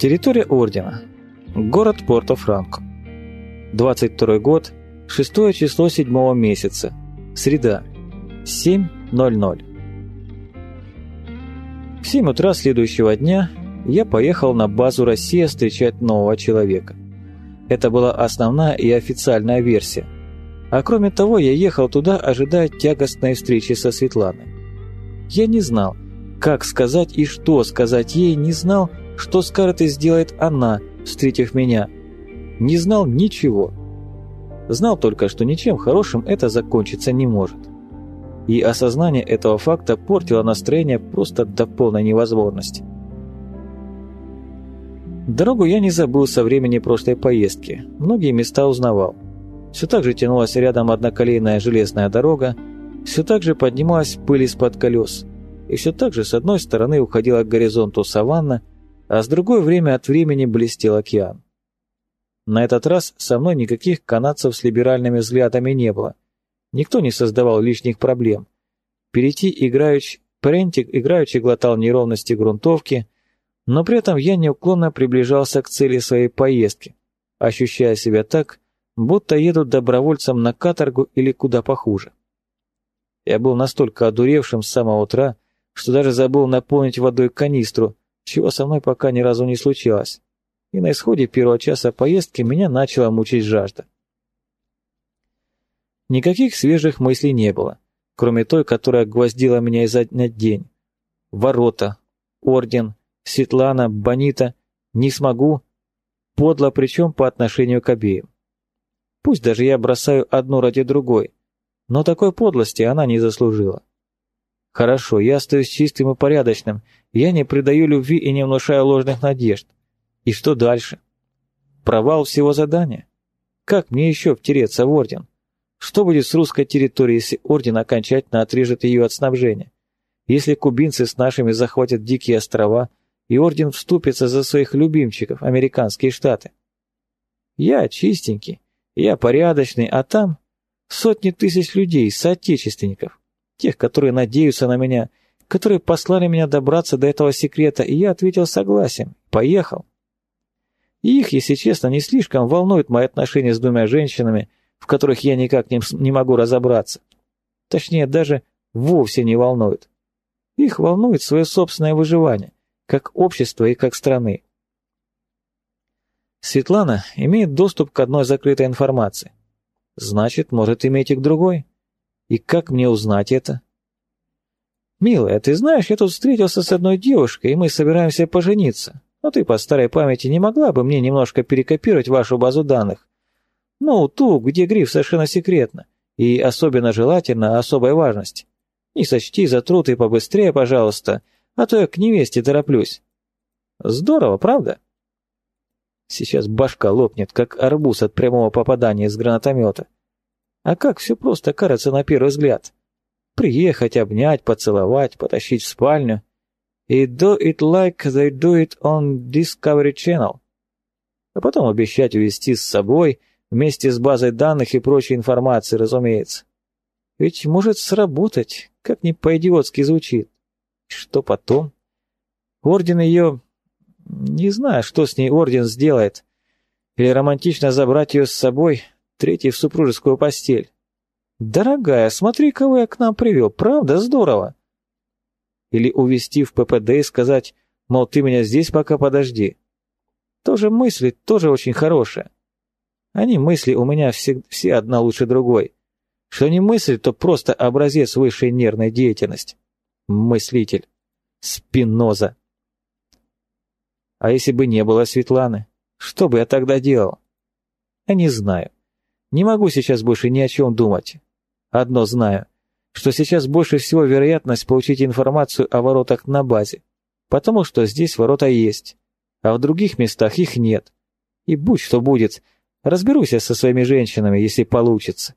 Территория Ордена. Город Порто-Франко. 22 год, 6 число 7 месяца. Среда. 7.00. В 7 утра следующего дня я поехал на базу «Россия» встречать нового человека. Это была основная и официальная версия. А кроме того, я ехал туда, ожидая тягостной встречи со Светланой. Я не знал, как сказать и что сказать ей, не знал, что скажет и сделает она, встретив меня. Не знал ничего. Знал только, что ничем хорошим это закончиться не может. И осознание этого факта портило настроение просто до полной невозможности. Дорогу я не забыл со времени прошлой поездки. Многие места узнавал. Все так же тянулась рядом одноколейная железная дорога, все так же поднималась пыль из-под колес, и все так же с одной стороны уходила к горизонту саванна, а с другой время от времени блестел океан. На этот раз со мной никаких канадцев с либеральными взглядами не было. Никто не создавал лишних проблем. Перейти играючи, Парентик играючи глотал неровности грунтовки, но при этом я неуклонно приближался к цели своей поездки, ощущая себя так, будто еду добровольцем на каторгу или куда похуже. Я был настолько одуревшим с самого утра, что даже забыл наполнить водой канистру, чего со мной пока ни разу не случилось. И на исходе первого часа поездки меня начала мучить жажда. Никаких свежих мыслей не было, кроме той, которая гвоздила меня изо дня день. Ворота, орден, Светлана, Бонита, не смогу, подло причем по отношению к обеим. Пусть даже я бросаю одну ради другой, но такой подлости она не заслужила. Хорошо, я остаюсь чистым и порядочным, я не предаю любви и не внушаю ложных надежд. И что дальше? Провал всего задания. Как мне еще втереться в Орден? Что будет с русской территорией, если Орден окончательно отрежет ее от снабжения? Если кубинцы с нашими захватят дикие острова, и Орден вступится за своих любимчиков, американские штаты? Я чистенький, я порядочный, а там сотни тысяч людей, соотечественников тех, которые надеются на меня, которые послали меня добраться до этого секрета, и я ответил согласием, поехал. И их, если честно, не слишком волнует мои отношения с двумя женщинами, в которых я никак не, не могу разобраться. Точнее, даже вовсе не волнует. Их волнует свое собственное выживание, как общество и как страны. Светлана имеет доступ к одной закрытой информации. Значит, может иметь и к другой. И как мне узнать это? Милая, ты знаешь, я тут встретился с одной девушкой, и мы собираемся пожениться. Но ты по старой памяти не могла бы мне немножко перекопировать вашу базу данных? Ну, ту, где гриф совершенно секретно, и особенно желательно особой важности. Не сочти за труд и побыстрее, пожалуйста, а то я к невесте тороплюсь. Здорово, правда? Сейчас башка лопнет, как арбуз от прямого попадания из гранатомета. А как все просто кажется на первый взгляд. Приехать, обнять, поцеловать, потащить в спальню. И do it like they do it on Discovery Channel. А потом обещать увезти с собой, вместе с базой данных и прочей информации, разумеется. Ведь может сработать, как ни по-идиотски звучит. Что потом? Орден ее... Не знаю, что с ней Орден сделает. Или романтично забрать ее с собой, третий в супружескую постель. «Дорогая, смотри, кого я к нам привел, правда здорово?» Или увести в ППД и сказать, мол, ты меня здесь пока подожди. Тоже мысли, тоже очень хорошие. Они мысли у меня все, все одна лучше другой. Что не мысль, то просто образец высшей нервной деятельности. Мыслитель. Спиноза. А если бы не было Светланы, что бы я тогда делал? Я не знаю. Не могу сейчас больше ни о чем думать. Одно знаю, что сейчас больше всего вероятность получить информацию о воротах на базе, потому что здесь ворота есть, а в других местах их нет. И будь что будет, разберусь я со своими женщинами, если получится.